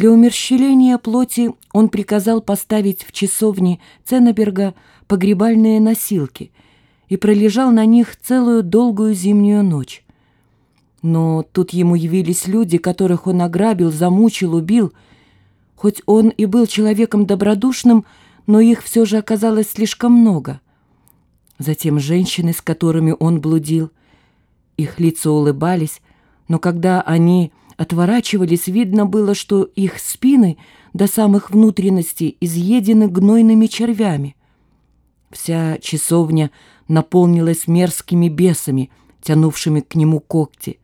Для умерщвления плоти он приказал поставить в часовне Ценнеберга погребальные носилки и пролежал на них целую долгую зимнюю ночь. Но тут ему явились люди, которых он ограбил, замучил, убил. Хоть он и был человеком добродушным, но их все же оказалось слишком много. Затем женщины, с которыми он блудил. Их лица улыбались, но когда они отворачивались, видно было, что их спины до самых внутренностей изъедены гнойными червями. Вся часовня наполнилась мерзкими бесами, тянувшими к нему когти.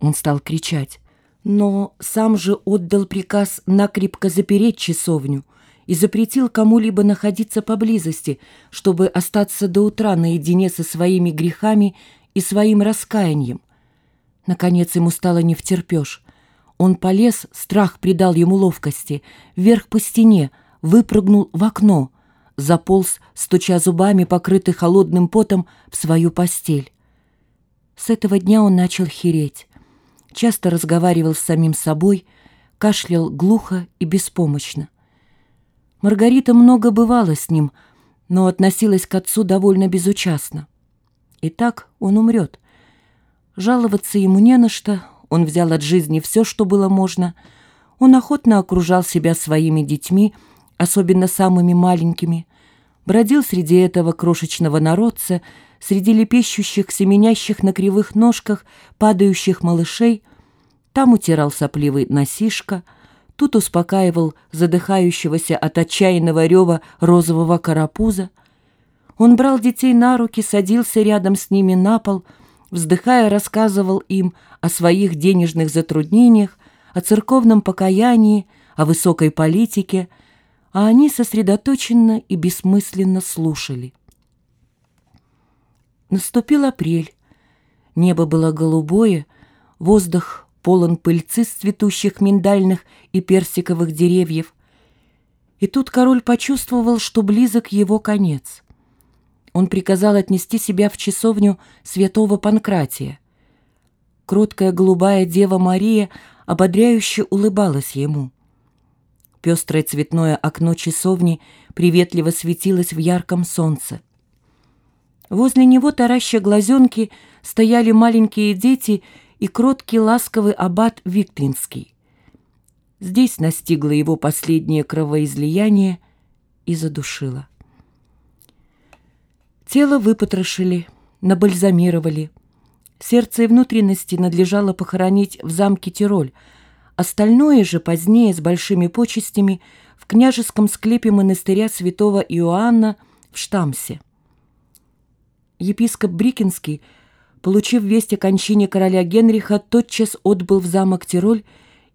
Он стал кричать, но сам же отдал приказ накрепко запереть часовню и запретил кому-либо находиться поблизости, чтобы остаться до утра наедине со своими грехами и своим раскаянием. Наконец ему стало не втерпешь. Он полез, страх придал ему ловкости, вверх по стене, выпрыгнул в окно, заполз, стуча зубами, покрытый холодным потом, в свою постель. С этого дня он начал хереть. Часто разговаривал с самим собой, кашлял глухо и беспомощно. Маргарита много бывала с ним, но относилась к отцу довольно безучастно. И так он умрет — Жаловаться ему не на что, он взял от жизни все, что было можно. Он охотно окружал себя своими детьми, особенно самыми маленькими. Бродил среди этого крошечного народца, среди лепещущих, семенящих на кривых ножках, падающих малышей. Там утирал сопливый носишка, тут успокаивал задыхающегося от отчаянного рева розового карапуза. Он брал детей на руки, садился рядом с ними на пол — вздыхая, рассказывал им о своих денежных затруднениях, о церковном покаянии, о высокой политике, а они сосредоточенно и бессмысленно слушали. Наступил апрель. Небо было голубое, воздух полон пыльцы с цветущих миндальных и персиковых деревьев. И тут король почувствовал, что близок его конец он приказал отнести себя в часовню святого Панкратия. Кроткая голубая дева Мария ободряюще улыбалась ему. Пестрое цветное окно часовни приветливо светилось в ярком солнце. Возле него, тараща глазенки, стояли маленькие дети и кроткий ласковый аббат Виктринский. Здесь настигло его последнее кровоизлияние и задушило. Тело выпотрошили, набальзамировали. Сердце и внутренности надлежало похоронить в замке Тироль. Остальное же позднее с большими почестями в княжеском склепе монастыря святого Иоанна в Штамсе. Епископ Брикинский, получив весть о кончине короля Генриха, тотчас отбыл в замок Тироль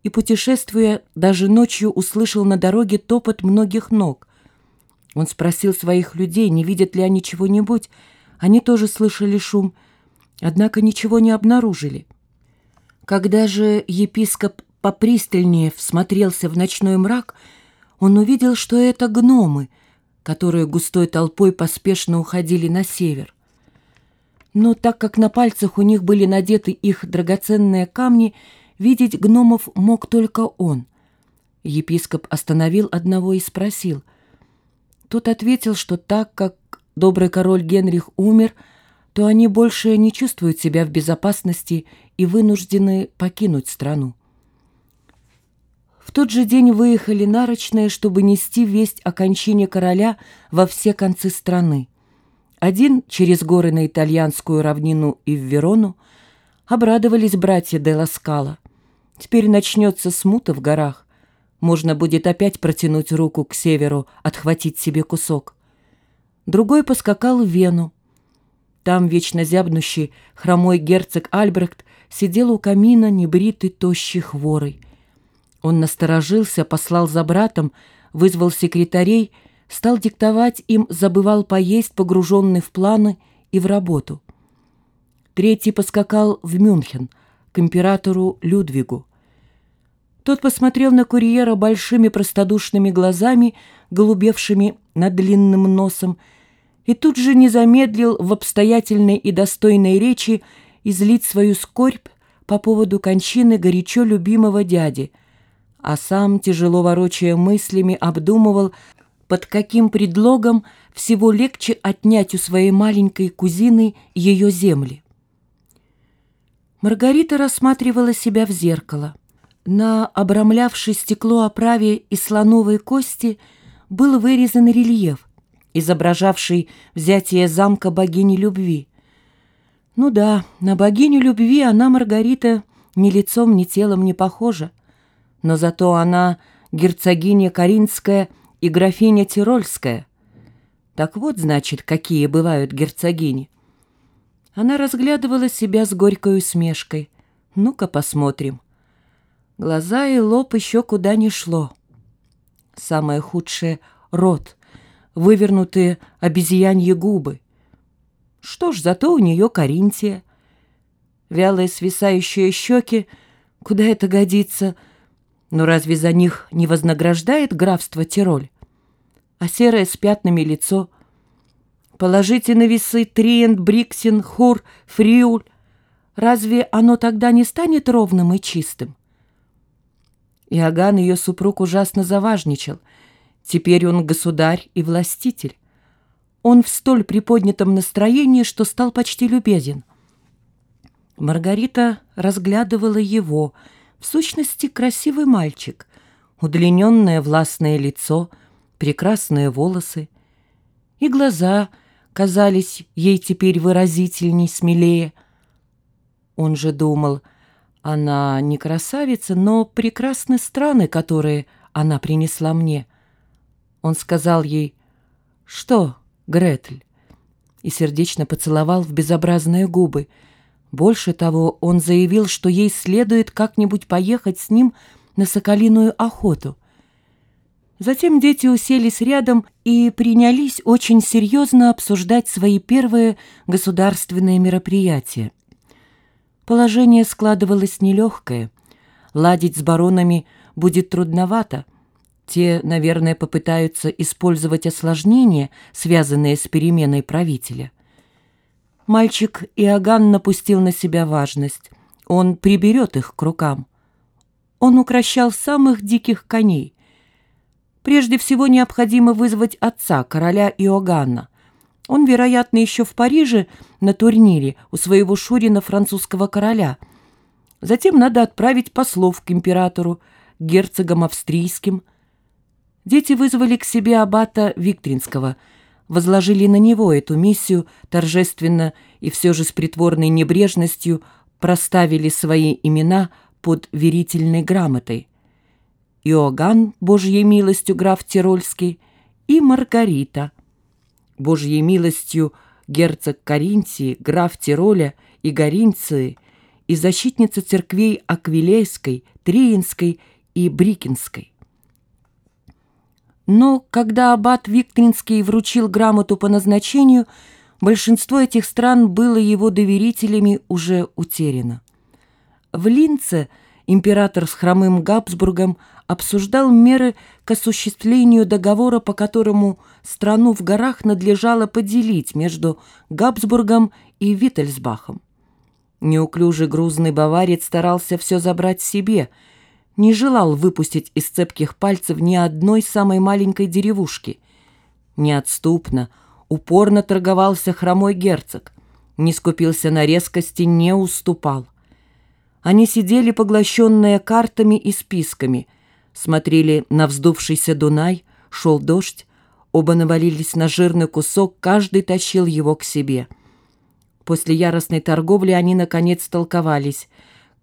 и, путешествуя, даже ночью услышал на дороге топот многих ног. Он спросил своих людей, не видят ли они чего-нибудь. Они тоже слышали шум, однако ничего не обнаружили. Когда же епископ попристальнее всмотрелся в ночной мрак, он увидел, что это гномы, которые густой толпой поспешно уходили на север. Но так как на пальцах у них были надеты их драгоценные камни, видеть гномов мог только он. Епископ остановил одного и спросил — тот ответил, что так как добрый король Генрих умер, то они больше не чувствуют себя в безопасности и вынуждены покинуть страну. В тот же день выехали нарочные, чтобы нести весть о кончине короля во все концы страны. Один через горы на итальянскую равнину и в Верону обрадовались братья де Ласкала. Теперь начнется смута в горах, можно будет опять протянуть руку к северу, отхватить себе кусок. Другой поскакал в Вену. Там вечно зябнущий хромой герцог Альбрехт сидел у камина, небритый, тощий хворый. Он насторожился, послал за братом, вызвал секретарей, стал диктовать им, забывал поесть, погруженный в планы и в работу. Третий поскакал в Мюнхен, к императору Людвигу. Тот посмотрел на курьера большими простодушными глазами, голубевшими над длинным носом, и тут же не замедлил в обстоятельной и достойной речи излить свою скорбь по поводу кончины горячо любимого дяди, а сам, тяжело ворочая мыслями, обдумывал, под каким предлогом всего легче отнять у своей маленькой кузины ее земли. Маргарита рассматривала себя в зеркало. На обрамлявшей стекло оправе из слоновой кости был вырезан рельеф, изображавший взятие замка богини любви. Ну да, на богиню любви она, Маргарита, ни лицом, ни телом не похожа, но зато она герцогиня Каринская и графиня Тирольская. Так вот, значит, какие бывают герцогини. Она разглядывала себя с горькой усмешкой. Ну-ка посмотрим. Глаза и лоб еще куда не шло. Самое худшее — рот, вывернутые обезьяньи губы. Что ж, зато у нее Каринтия. Вялые свисающие щеки, куда это годится? Но разве за них не вознаграждает графство Тироль? А серое с пятнами лицо — Положите на весы Триент, Бриксин, Хур, Фриуль. Разве оно тогда не станет ровным и чистым? Иоганн, ее супруг, ужасно заважничал. Теперь он государь и властитель. Он в столь приподнятом настроении, что стал почти любезен. Маргарита разглядывала его, в сущности, красивый мальчик, удлиненное властное лицо, прекрасные волосы и глаза — казались ей теперь выразительней, смелее. Он же думал, она не красавица, но прекрасны страны, которые она принесла мне. Он сказал ей, «Что, Гретль?» и сердечно поцеловал в безобразные губы. Больше того, он заявил, что ей следует как-нибудь поехать с ним на соколиную охоту. Затем дети уселись рядом и принялись очень серьезно обсуждать свои первые государственные мероприятия. Положение складывалось нелегкое. Ладить с баронами будет трудновато. Те, наверное, попытаются использовать осложнения, связанные с переменой правителя. Мальчик Иоганн напустил на себя важность. Он приберет их к рукам. Он укращал самых диких коней — Прежде всего необходимо вызвать отца, короля Иоганна. Он, вероятно, еще в Париже на турнире у своего Шурина французского короля. Затем надо отправить послов к императору, герцогам австрийским. Дети вызвали к себе аббата Виктринского, возложили на него эту миссию торжественно и все же с притворной небрежностью проставили свои имена под верительной грамотой. Иоганн, Божьей милостью граф Тирольский, и Маргарита. Божьей милостью герцог Каринтии, граф Тироля и Горинции и защитница церквей Аквилейской, Триинской и Брикинской. Но когда аббат Виктринский вручил грамоту по назначению, большинство этих стран было его доверителями уже утеряно. В Линце император с хромым Габсбургом обсуждал меры к осуществлению договора, по которому страну в горах надлежало поделить между Габсбургом и Виттельсбахом. Неуклюжий грузный баварец старался все забрать себе, не желал выпустить из цепких пальцев ни одной самой маленькой деревушки. Неотступно, упорно торговался хромой герцог, не скупился на резкости, не уступал. Они сидели, поглощенные картами и списками – смотрели на вздувшийся Дунай, шел дождь, оба навалились на жирный кусок, каждый тащил его к себе. После яростной торговли они, наконец, толковались.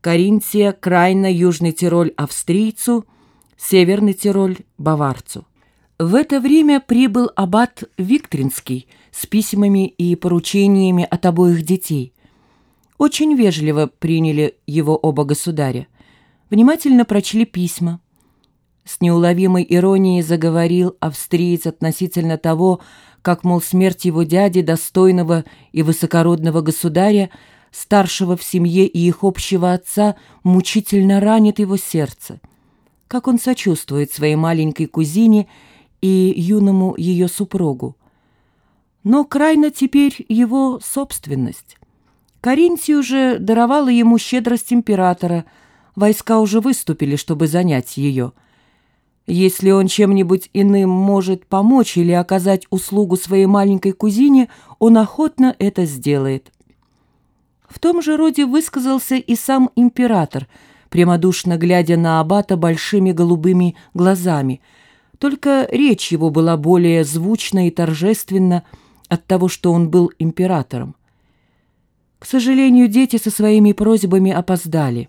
Каринтия, Крайна, Южный Тироль австрийцу, Северный Тироль баварцу. В это время прибыл аббат Виктринский с письмами и поручениями от обоих детей. Очень вежливо приняли его оба государя. Внимательно прочли письма. С неуловимой иронией заговорил австриец относительно того, как, мол, смерть его дяди, достойного и высокородного государя, старшего в семье и их общего отца, мучительно ранит его сердце. Как он сочувствует своей маленькой кузине и юному ее супругу. Но крайно теперь его собственность. Каринтию же даровала ему щедрость императора – войска уже выступили, чтобы занять ее. Если он чем-нибудь иным может помочь или оказать услугу своей маленькой кузине, он охотно это сделает. В том же роде высказался и сам император, прямодушно глядя на аббата большими голубыми глазами. Только речь его была более звучна и торжественна от того, что он был императором. К сожалению, дети со своими просьбами опоздали.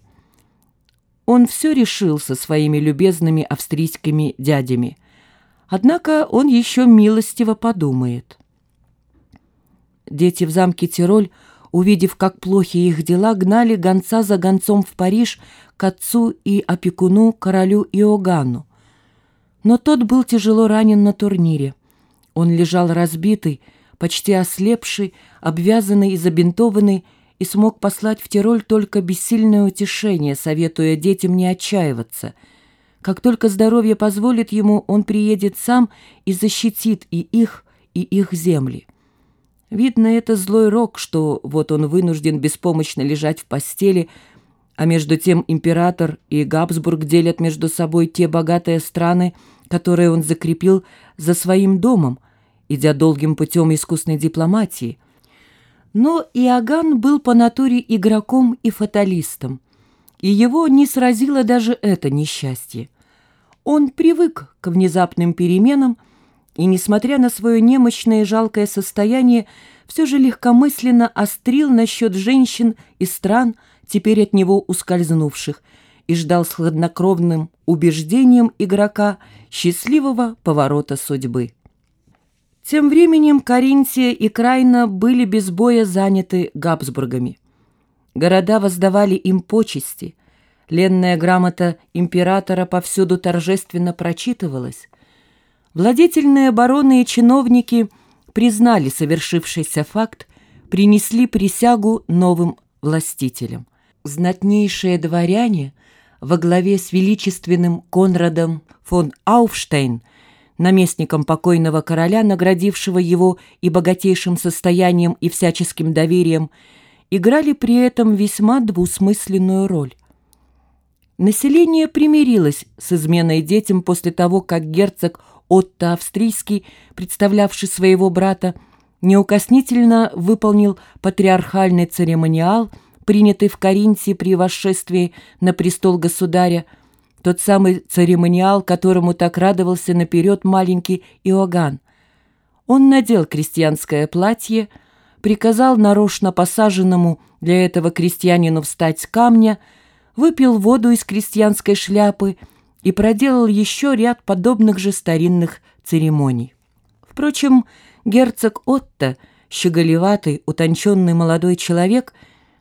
Он все решил со своими любезными австрийскими дядями. Однако он еще милостиво подумает. Дети в замке Тироль, увидев, как плохи их дела, гнали гонца за гонцом в Париж к отцу и опекуну королю Иоганну. Но тот был тяжело ранен на турнире. Он лежал разбитый, почти ослепший, обвязанный и забинтованный, и смог послать в Тироль только бессильное утешение, советуя детям не отчаиваться. Как только здоровье позволит ему, он приедет сам и защитит и их, и их земли. Видно, это злой рок, что вот он вынужден беспомощно лежать в постели, а между тем император и Габсбург делят между собой те богатые страны, которые он закрепил за своим домом, идя долгим путем искусной дипломатии. Но Иоганн был по натуре игроком и фаталистом, и его не сразило даже это несчастье. Он привык к внезапным переменам и, несмотря на свое немощное и жалкое состояние, все же легкомысленно острил насчет женщин и стран, теперь от него ускользнувших, и ждал с хладнокровным убеждением игрока счастливого поворота судьбы. Тем временем Каринтия и Крайна были без боя заняты Габсбургами. Города воздавали им почести. Ленная грамота императора повсюду торжественно прочитывалась. Владетельные бароны и чиновники признали совершившийся факт, принесли присягу новым властителям. Знатнейшие дворяне во главе с величественным Конрадом фон Ауфштейн – наместником покойного короля, наградившего его и богатейшим состоянием, и всяческим доверием, играли при этом весьма двусмысленную роль. Население примирилось с изменой детям после того, как герцог Отто Австрийский, представлявший своего брата, неукоснительно выполнил патриархальный церемониал, принятый в Каринте при восшествии на престол государя, тот самый церемониал, которому так радовался наперед маленький Иоганн. Он надел крестьянское платье, приказал нарочно посаженному для этого крестьянину встать с камня, выпил воду из крестьянской шляпы и проделал еще ряд подобных же старинных церемоний. Впрочем, герцог Отто, щеголеватый, утонченный молодой человек,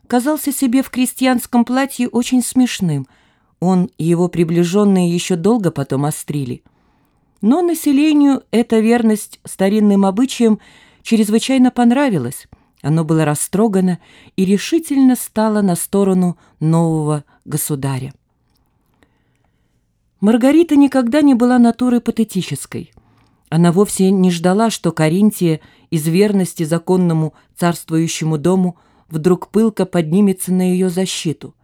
казался себе в крестьянском платье очень смешным – он и его приближенные еще долго потом острили. Но населению эта верность старинным обычаям чрезвычайно понравилась. Оно было растрогано и решительно стало на сторону нового государя. Маргарита никогда не была натурой патетической. Она вовсе не ждала, что Каринтия из верности законному царствующему дому вдруг пылко поднимется на ее защиту.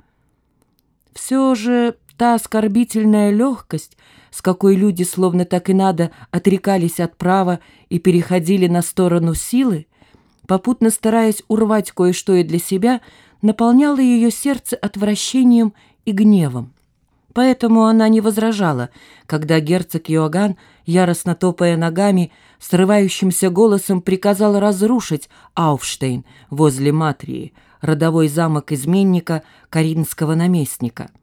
Все же та оскорбительная легкость, с какой люди словно так и надо отрекались от права и переходили на сторону силы, попутно стараясь урвать кое-что и для себя, наполняла ее сердце отвращением и гневом. Поэтому она не возражала, когда герцог Иоганн, яростно топая ногами, срывающимся голосом приказал разрушить Ауфштейн возле Матрии, родовой замок изменника, каринского наместника –